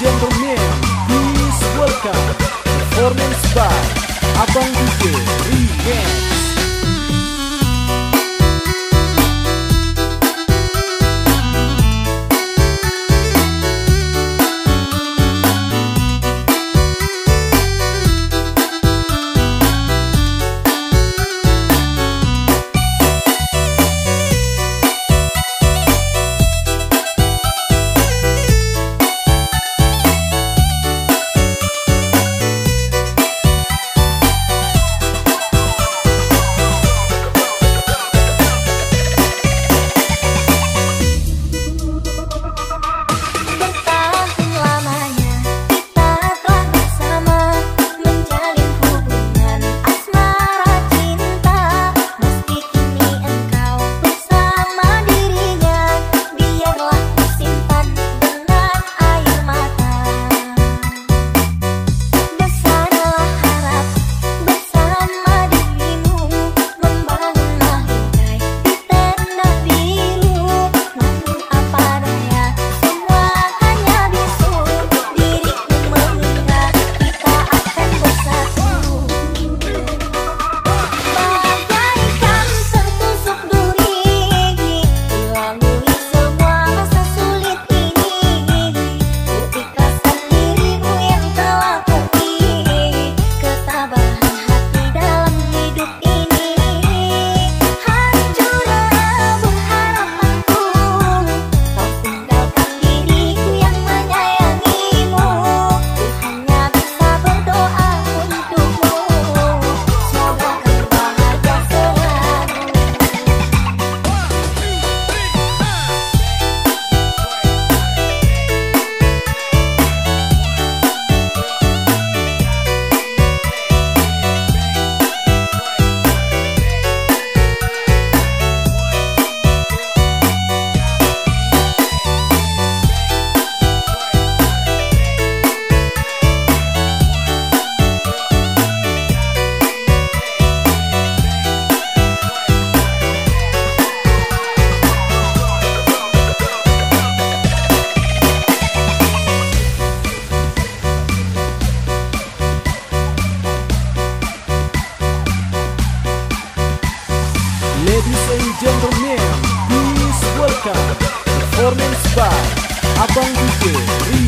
gentlemen, please welcome performance by Abang DJ Rian. Performance by Abang DJ